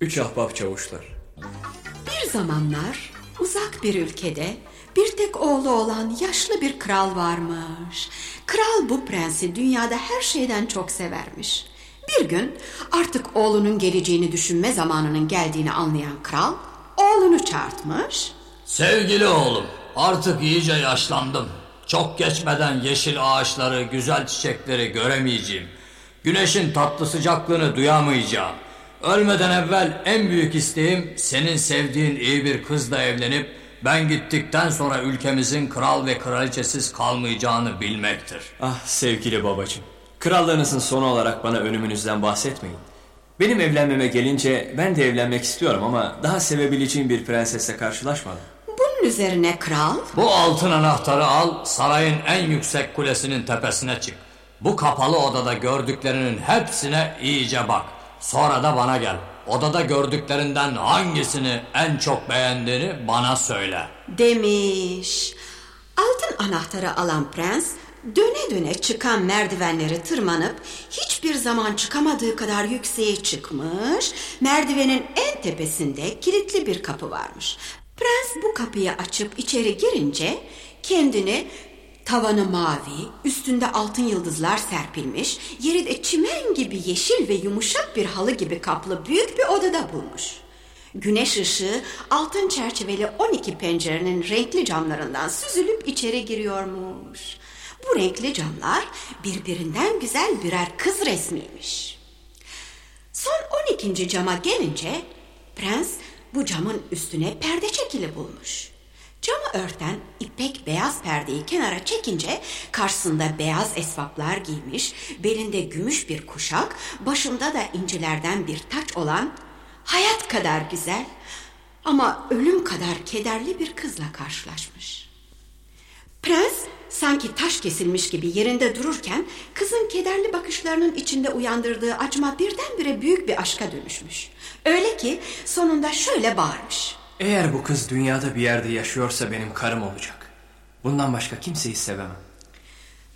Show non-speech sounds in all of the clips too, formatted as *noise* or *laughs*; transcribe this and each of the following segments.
Üç ahbap çavuşlar. Bir zamanlar uzak bir ülkede bir tek oğlu olan yaşlı bir kral varmış. Kral bu prensi dünyada her şeyden çok severmiş. Bir gün artık oğlunun geleceğini düşünme zamanının geldiğini anlayan kral oğlunu çağırtmış. Sevgili oğlum, artık iyice yaşlandım. Çok geçmeden yeşil ağaçları, güzel çiçekleri göremeyeceğim. Güneşin tatlı sıcaklığını duyamayacağım. Ölmeden evvel en büyük isteğim senin sevdiğin iyi bir kızla evlenip ben gittikten sonra ülkemizin kral ve kraliçesiz kalmayacağını bilmektir. Ah sevgili babacığım. Krallığınızın sonu olarak bana ölümünüzden bahsetmeyin. Benim evlenmeme gelince ben de evlenmek istiyorum ama daha sevebileceğim bir prensesle karşılaşmadım. Bunun üzerine kral Bu altın anahtarı al, sarayın en yüksek kulesinin tepesine çık. Bu kapalı odada gördüklerinin hepsine iyice bak. Sonra da bana gel. Odada gördüklerinden hangisini en çok beğendiğini bana söyle. demiş. Altın anahtarı alan prens döne döne çıkan merdivenleri tırmanıp hiçbir zaman çıkamadığı kadar yükseğe çıkmış. Merdivenin en tepesinde kilitli bir kapı varmış. Prens bu kapıyı açıp içeri girince kendini tavanı mavi, üstünde altın yıldızlar serpilmiş, yeri de çimen gibi yeşil ve yumuşak bir halı gibi kaplı büyük bir odada bulmuş. Güneş ışığı altın çerçeveli 12 pencerenin renkli camlarından süzülüp içeri giriyormuş. Bu renkli camlar birbirinden güzel birer kız resmiymiş. Son 12. cama gelince prens bu camın üstüne perde çekili bulmuş. Camı örten ipek beyaz perdeyi kenara çekince karşısında beyaz esvaplar giymiş, belinde gümüş bir kuşak, başında da incilerden bir taç olan hayat kadar güzel ama ölüm kadar kederli bir kızla karşılaşmış. Prens sanki taş kesilmiş gibi yerinde dururken kızın kederli bakışlarının içinde uyandırdığı acıma birdenbire büyük bir aşka dönüşmüş. Öyle ki sonunda şöyle bağırmış. Eğer bu kız dünyada bir yerde yaşıyorsa benim karım olacak. Bundan başka kimseyi sevemem.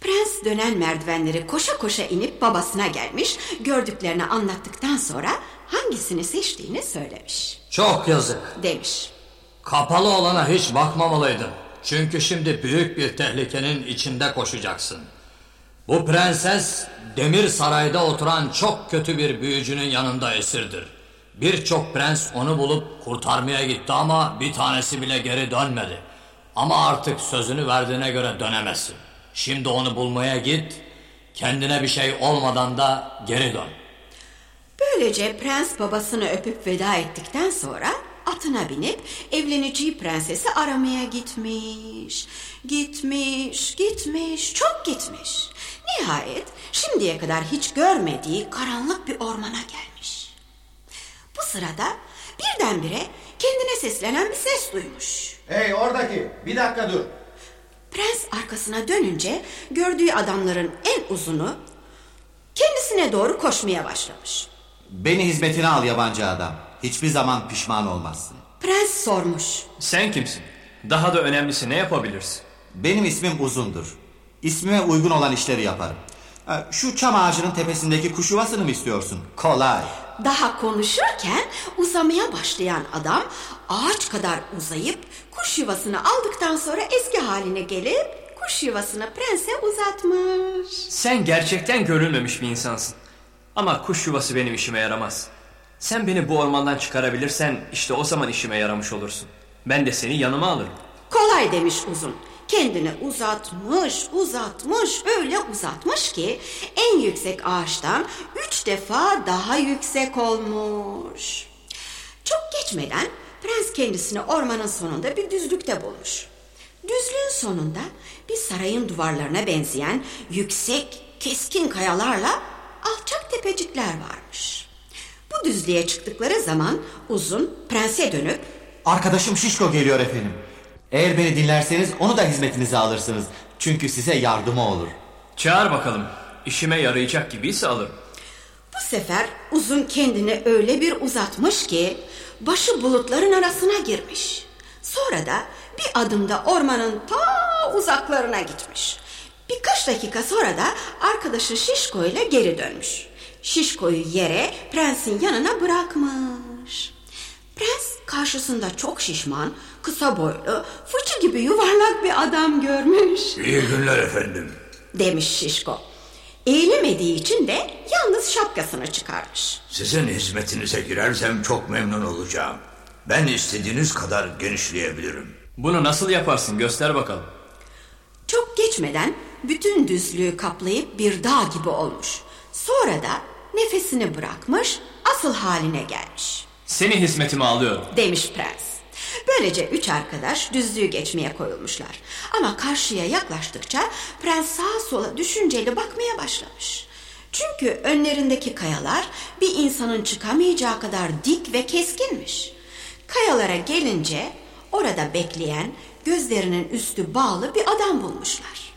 Prens dönen merdivenleri koşa koşa inip babasına gelmiş, gördüklerini anlattıktan sonra hangisini seçtiğini söylemiş. Çok yazık. Demiş. Kapalı olana hiç bakmamalıydın. Çünkü şimdi büyük bir tehlikenin içinde koşacaksın. Bu prenses demir sarayda oturan çok kötü bir büyücünün yanında esirdir. Birçok prens onu bulup kurtarmaya gitti ama bir tanesi bile geri dönmedi. Ama artık sözünü verdiğine göre dönemezsin. Şimdi onu bulmaya git. Kendine bir şey olmadan da geri dön. Böylece prens babasını öpüp veda ettikten sonra atına binip evleneceği prensesi aramaya gitmiş. Gitmiş, gitmiş, çok gitmiş. Nihayet şimdiye kadar hiç görmediği karanlık bir ormana gelmiş. Bu sırada birdenbire kendine seslenen bir ses duymuş. Hey oradaki bir dakika dur. Prens arkasına dönünce gördüğü adamların en uzunu kendisine doğru koşmaya başlamış. Beni hizmetine al yabancı adam. Hiçbir zaman pişman olmazsın. Prens sormuş. Sen kimsin? Daha da önemlisi ne yapabilirsin? Benim ismim uzundur. İsmime uygun olan işleri yaparım. Ha, Şu çam ağacının tepesindeki kuş yuvasını mı istiyorsun? Kolay. Daha konuşurken uzamaya başlayan adam ağaç kadar uzayıp kuş yuvasını aldıktan sonra eski haline gelip kuş yuvasını prense uzatmış. Sen gerçekten görülmemiş bir insansın. Ama kuş yuvası benim işime yaramaz. Sen beni bu ormandan çıkarabilirsen işte o zaman işime yaramış olursun. Ben de seni yanıma alırım. Kolay demiş uzun. Kendini uzatmış, uzatmış, öyle uzatmış ki en yüksek ağaçtan üç defa daha yüksek olmuş. Çok geçmeden prens kendisini ormanın sonunda bir düzlükte bulmuş. Düzlüğün sonunda bir sarayın duvarlarına benzeyen yüksek, keskin kayalarla alçak tepecikler varmış. Bu düzlüğe çıktıkları zaman uzun prense dönüp Arkadaşım Şişko geliyor efendim. Eğer beni dinlerseniz onu da hizmetinize alırsınız. Çünkü size yardımı olur. Çağır bakalım. İşime yarayacak gibiyse alırım. Bu sefer uzun kendini öyle bir uzatmış ki başı bulutların arasına girmiş. Sonra da bir adımda ormanın ta uzaklarına gitmiş. Birkaç dakika sonra da arkadaşı Şişko ile geri dönmüş. Şişko'yu yere prensin yanına bırakmış. Prens karşısında çok şişman, kısa boylu, fıçı gibi yuvarlak bir adam görmüş. İyi günler efendim. Demiş Şişko. Eğilemediği için de yalnız şapkasını çıkarmış. Sizin hizmetinize girersem çok memnun olacağım. Ben istediğiniz kadar genişleyebilirim. Bunu nasıl yaparsın göster bakalım. Çok geçmeden bütün düzlüğü kaplayıp bir dağ gibi olmuş. Sonra da nefesini bırakmış, asıl haline gelmiş. Seni hizmetime alıyorum. Demiş prens. Böylece üç arkadaş düzlüğü geçmeye koyulmuşlar. Ama karşıya yaklaştıkça prens sağa sola düşünceli bakmaya başlamış. Çünkü önlerindeki kayalar bir insanın çıkamayacağı kadar dik ve keskinmiş. Kayalara gelince orada bekleyen gözlerinin üstü bağlı bir adam bulmuşlar.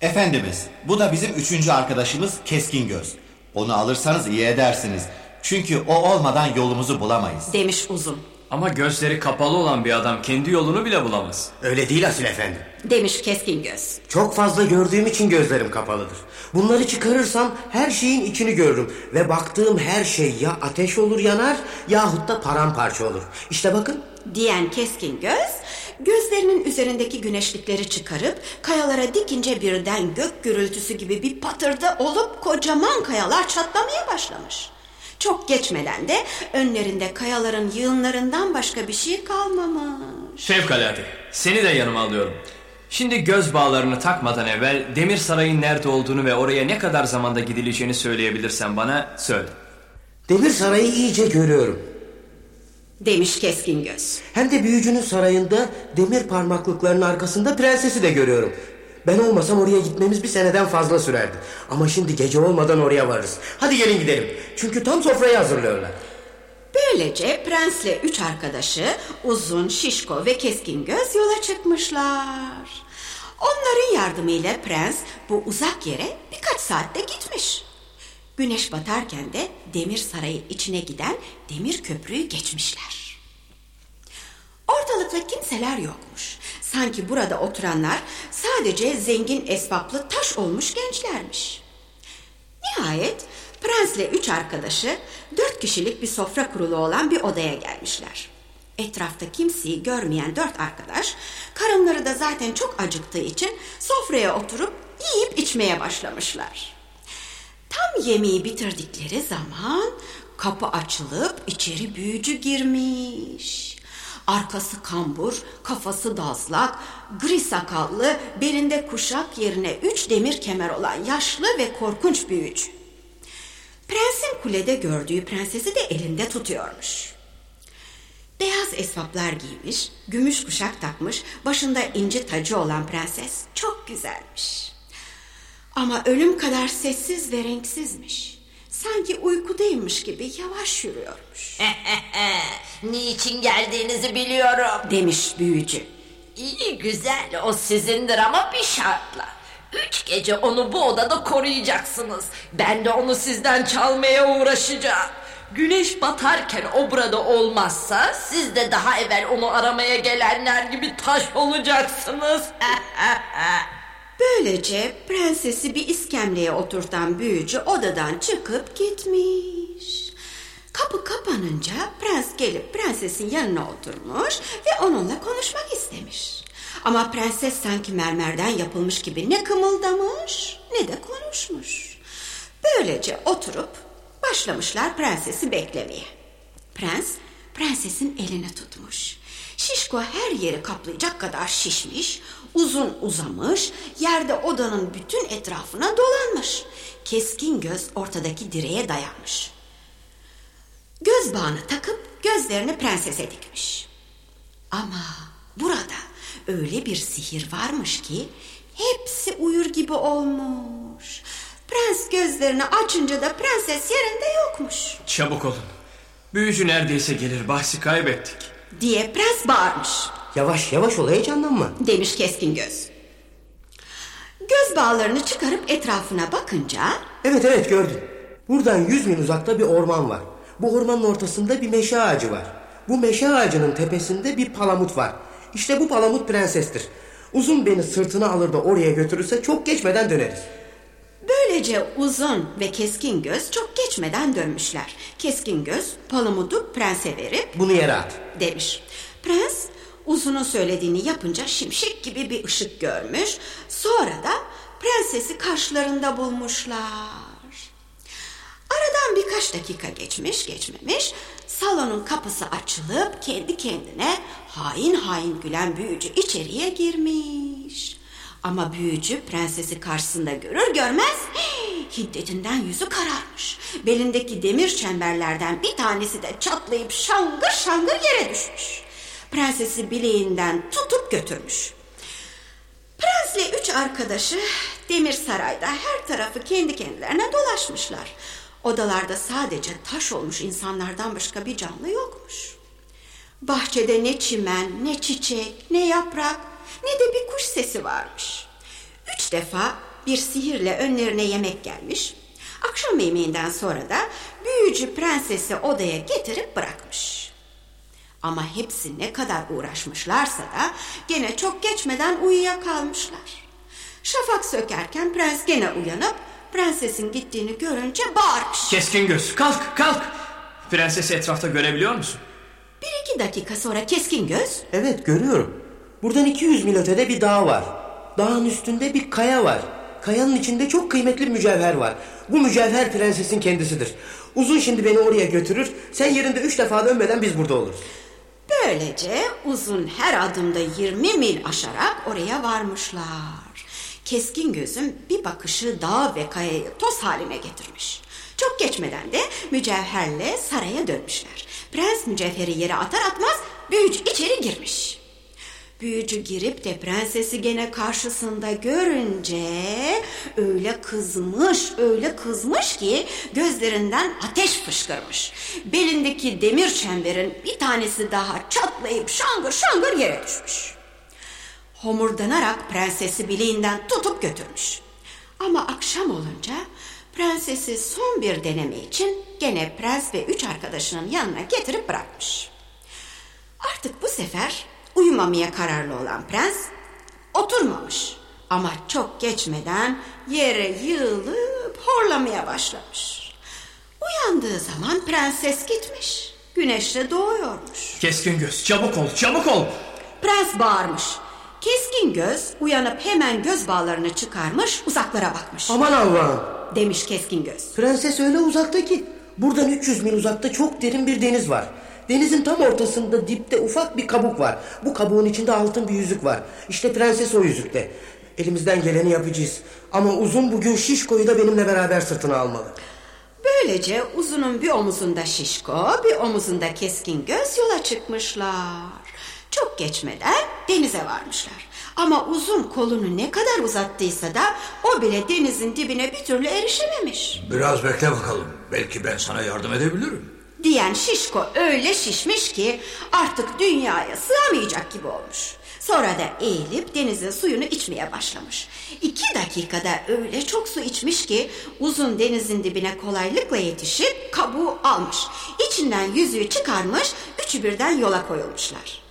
Efendimiz, bu da bizim üçüncü arkadaşımız Keskin Göz. Onu alırsanız iyi edersiniz. Çünkü o olmadan yolumuzu bulamayız. Demiş uzun. Ama gözleri kapalı olan bir adam kendi yolunu bile bulamaz. Öyle değil Asil Efendi. Demiş keskin göz. Çok fazla gördüğüm için gözlerim kapalıdır. Bunları çıkarırsam her şeyin içini görürüm. Ve baktığım her şey ya ateş olur yanar yahut da paramparça olur. İşte bakın Diyen keskin göz gözlerinin üzerindeki güneşlikleri çıkarıp kayalara dikince birden gök gürültüsü gibi bir patırda olup kocaman kayalar çatlamaya başlamış. Çok geçmeden de önlerinde kayaların yığınlarından başka bir şey kalmamış. Fevkalade. Seni de yanıma alıyorum. Şimdi göz bağlarını takmadan evvel Demir Saray'ın nerede olduğunu ve oraya ne kadar zamanda gidileceğini söyleyebilirsen bana söyle. demir sarayı iyice görüyorum. Demiş keskin göz. Hem de büyücünün sarayında demir parmaklıkların arkasında prensesi de görüyorum. Ben olmasam oraya gitmemiz bir seneden fazla sürerdi. Ama şimdi gece olmadan oraya varırız. Hadi gelin gidelim. Çünkü tam sofrayı hazırlıyorlar. Böylece prensle üç arkadaşı uzun, şişko ve keskin göz yola çıkmışlar. Onların yardımıyla prens bu uzak yere birkaç saatte gitmiş. Güneş batarken de demir sarayın içine giden demir köprüyü geçmişler. Ortalıkta kimseler yokmuş. Sanki burada oturanlar sadece zengin esbaplı taş olmuş gençlermiş. Nihayet prensle üç arkadaşı dört kişilik bir sofra kurulu olan bir odaya gelmişler. Etrafta kimseyi görmeyen dört arkadaş karınları da zaten çok acıktığı için sofraya oturup yiyip içmeye başlamışlar. Tam yemeği bitirdikleri zaman kapı açılıp içeri büyücü girmiş. Arkası kambur, kafası dazlak, gri sakallı, belinde kuşak yerine üç demir kemer olan yaşlı ve korkunç büyücü. Prensin kulede gördüğü prensesi de elinde tutuyormuş. Beyaz esvaplar giymiş, gümüş kuşak takmış, başında inci tacı olan prenses çok güzelmiş. Ama ölüm kadar sessiz ve renksizmiş. Sanki uykudaymış gibi yavaş yürüyormuş. Niçin geldiğinizi biliyorum. Demiş büyücü. İyi güzel o sizindir ama bir şartla. Üç gece onu bu odada koruyacaksınız. Ben de onu sizden çalmaya uğraşacağım. Güneş batarken o burada olmazsa siz de daha evvel onu aramaya gelenler gibi taş olacaksınız. *laughs* Böylece prensesi bir iskemleye oturtan büyücü odadan çıkıp gitmiş. Kapı kapanınca prens gelip prensesin yanına oturmuş ve onunla konuşmak istemiş. Ama prenses sanki mermerden yapılmış gibi ne kımıldamış ne de konuşmuş. Böylece oturup başlamışlar prensesi beklemeye. Prens prensesin elini tutmuş. Şişko her yeri kaplayacak kadar şişmiş, uzun uzamış, yerde odanın bütün etrafına dolanmış. Keskin göz ortadaki direğe dayanmış. Göz bağını takıp gözlerini prensese dikmiş. Ama burada öyle bir sihir varmış ki hepsi uyur gibi olmuş. Prens gözlerini açınca da prenses yerinde yokmuş Çabuk olun. Büyücü neredeyse gelir bahsi kaybettik. Diye prens bağırmış. Yavaş yavaş ol heyecanlanma. demiş keskin göz. Göz bağlarını çıkarıp etrafına bakınca Evet evet gördüm. Buradan yüz mil uzakta bir orman var. Bu ormanın ortasında bir meşe ağacı var. Bu meşe ağacının tepesinde bir palamut var. İşte bu palamut prensestir. Uzun beni sırtına alır da oraya götürürse çok geçmeden döneriz. Böyle Böylece uzun ve keskin göz çok geçmeden dönmüşler. Keskin göz palamudu prense verip Bunu yere at. demiş. Prens uzunun söylediğini yapınca şimşek gibi bir ışık görmüş. Sonra da prensesi karşılarında bulmuşlar. Aradan birkaç dakika geçmiş geçmemiş salonun kapısı açılıp kendi kendine hain hain gülen büyücü içeriye girmiş. Ama büyücü prensesi karşısında görür görmez hiddetinden yüzü kararmış. Belindeki demir çemberlerden bir tanesi de çatlayıp şangır şangır yere düşmüş. Prensesi bileğinden tutup götürmüş. Prensle üç arkadaşı Demir Saray'da her tarafı kendi kendilerine dolaşmışlar. Odalarda sadece taş olmuş insanlardan başka bir canlı yokmuş. Bahçede ne çimen, ne çiçek, ne yaprak, ne de bir kuş sesi varmış. Üç defa bir sihirle önlerine yemek gelmiş. Akşam yemeğinden sonra da büyücü prensesi odaya getirip bırakmış. Ama hepsi ne kadar uğraşmışlarsa da gene çok geçmeden uyuyakalmışlar. Şafak sökerken prens gene uyanıp prensesin gittiğini görünce bağırmış. Keskin göz kalk kalk. Prensesi etrafta görebiliyor musun? Bir iki dakika sonra keskin göz Evet görüyorum. Buradan 200 mil ötede bir dağ var. Dağın üstünde bir kaya var. Kayanın içinde çok kıymetli bir mücevher var. Bu mücevher prensesin kendisidir. Uzun şimdi beni oraya götürür. Sen yerinde üç defa dönmeden biz burada oluruz. Böylece uzun her adımda 20 mil aşarak oraya varmışlar. Keskin gözüm bir bakışı dağ ve kayayı toz haline getirmiş. Çok geçmeden de mücevherle saraya dönmüşler. Prens mücevheri yere atar atmaz büyücü içeri girmiş. Büyücü girip de prensesi gene karşısında görünce öyle kızmış, öyle kızmış ki gözlerinden ateş fışkırmış. Belindeki demir çemberin bir tanesi daha çatlayıp şangır şangır yere düşmüş. Homurdanarak prensesi bileğinden tutup götürmüş. Ama akşam olunca prensesi son bir deneme için gene prens ve üç arkadaşının yanına getirip bırakmış. Artık bu sefer uyumamaya kararlı olan prens oturmamış. Ama çok geçmeden yere yığılıp horlamaya başlamış. Uyandığı zaman prenses gitmiş. Güneş de doğuyormuş. Keskin göz çabuk ol çabuk ol. Prens bağırmış. Keskin göz uyanıp hemen göz bağlarını çıkarmış uzaklara bakmış. Aman Allah'ım. Demiş keskin göz. Prenses öyle uzakta ki. Buradan 300 mil uzakta çok derin bir deniz var. Denizin tam ortasında dipte ufak bir kabuk var. Bu kabuğun içinde altın bir yüzük var. İşte prenses o yüzükte. Elimizden geleni yapacağız. Ama uzun bugün Şişko'yu da benimle beraber sırtına almalı. Böylece uzunun bir omuzunda şişko, bir omuzunda keskin göz yola çıkmışlar. Çok geçmeden denize varmışlar. Ama uzun kolunu ne kadar uzattıysa da o bile denizin dibine bir türlü erişememiş. Biraz bekle bakalım. Belki ben sana yardım edebilirim. Diyen şişko öyle şişmiş ki artık dünyaya sığamayacak gibi olmuş. Sonra da eğilip denizin suyunu içmeye başlamış. İki dakikada öyle çok su içmiş ki uzun denizin dibine kolaylıkla yetişip kabuğu almış. İçinden yüzüğü çıkarmış, üçü birden yola koyulmuşlar.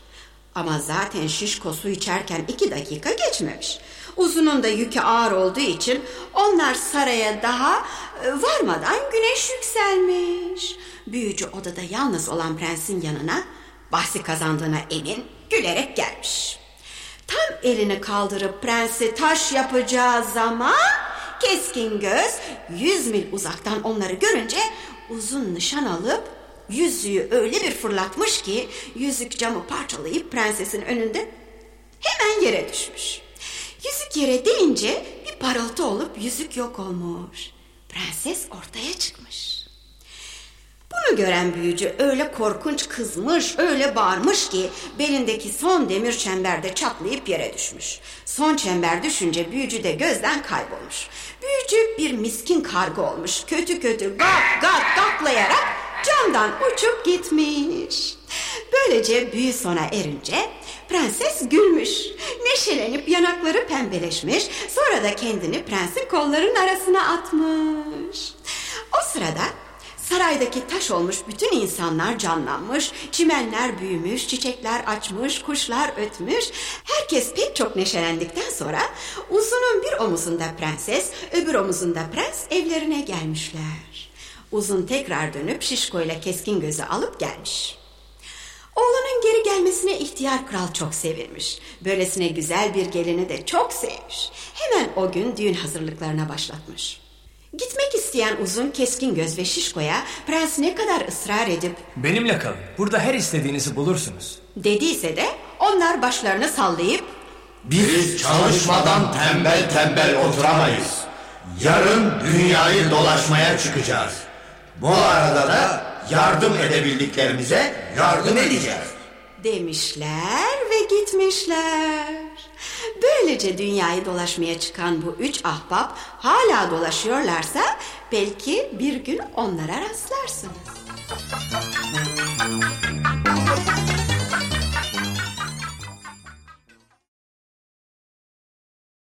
Ama zaten şişko su içerken iki dakika geçmemiş. Uzunun da yükü ağır olduğu için onlar saraya daha e, varmadan güneş yükselmiş. Büyücü odada yalnız olan prensin yanına bahsi kazandığına emin gülerek gelmiş. Tam elini kaldırıp prensi taş yapacağı zaman keskin göz yüz mil uzaktan onları görünce uzun nişan alıp yüzüğü öyle bir fırlatmış ki yüzük camı parçalayıp prensesin önünde hemen yere düşmüş. Yüzük yere değince bir parıltı olup yüzük yok olmuş. Prenses ortaya çıkmış. Bunu gören büyücü öyle korkunç kızmış, öyle bağırmış ki belindeki son demir çemberde çatlayıp yere düşmüş. Son çember düşünce büyücü de gözden kaybolmuş. Büyücü bir miskin karga olmuş. Kötü kötü gak gak gaklayarak camdan uçup gitmiş. Böylece büyü sona erince prenses gülmüş. Neşelenip yanakları pembeleşmiş. Sonra da kendini prensin kollarının arasına atmış. O sırada Saraydaki taş olmuş bütün insanlar canlanmış, çimenler büyümüş, çiçekler açmış, kuşlar ötmüş. Herkes pek çok neşelendikten sonra uzunun bir omuzunda prenses, öbür omuzunda prens evlerine gelmişler. Uzun tekrar dönüp Şişko ile keskin gözü alıp gelmiş. Oğlanın geri gelmesine ihtiyar kral çok sevinmiş. Böylesine güzel bir gelini de çok sevmiş. Hemen o gün düğün hazırlıklarına başlatmış. Gitmek isteyen uzun keskin göz ve şişkoya prens ne kadar ısrar edip Benimle kalın. Burada her istediğinizi bulursunuz. dediyse de onlar başlarını sallayıp Biz çalışmadan tembel tembel oturamayız. Yarın dünyayı dolaşmaya çıkacağız. Bu arada da yardım edebildiklerimize yardım edeceğiz demişler ve gitmişler. Böylece dünyayı dolaşmaya çıkan bu üç ahbap hala dolaşıyorlarsa belki bir gün onlara rastlarsınız.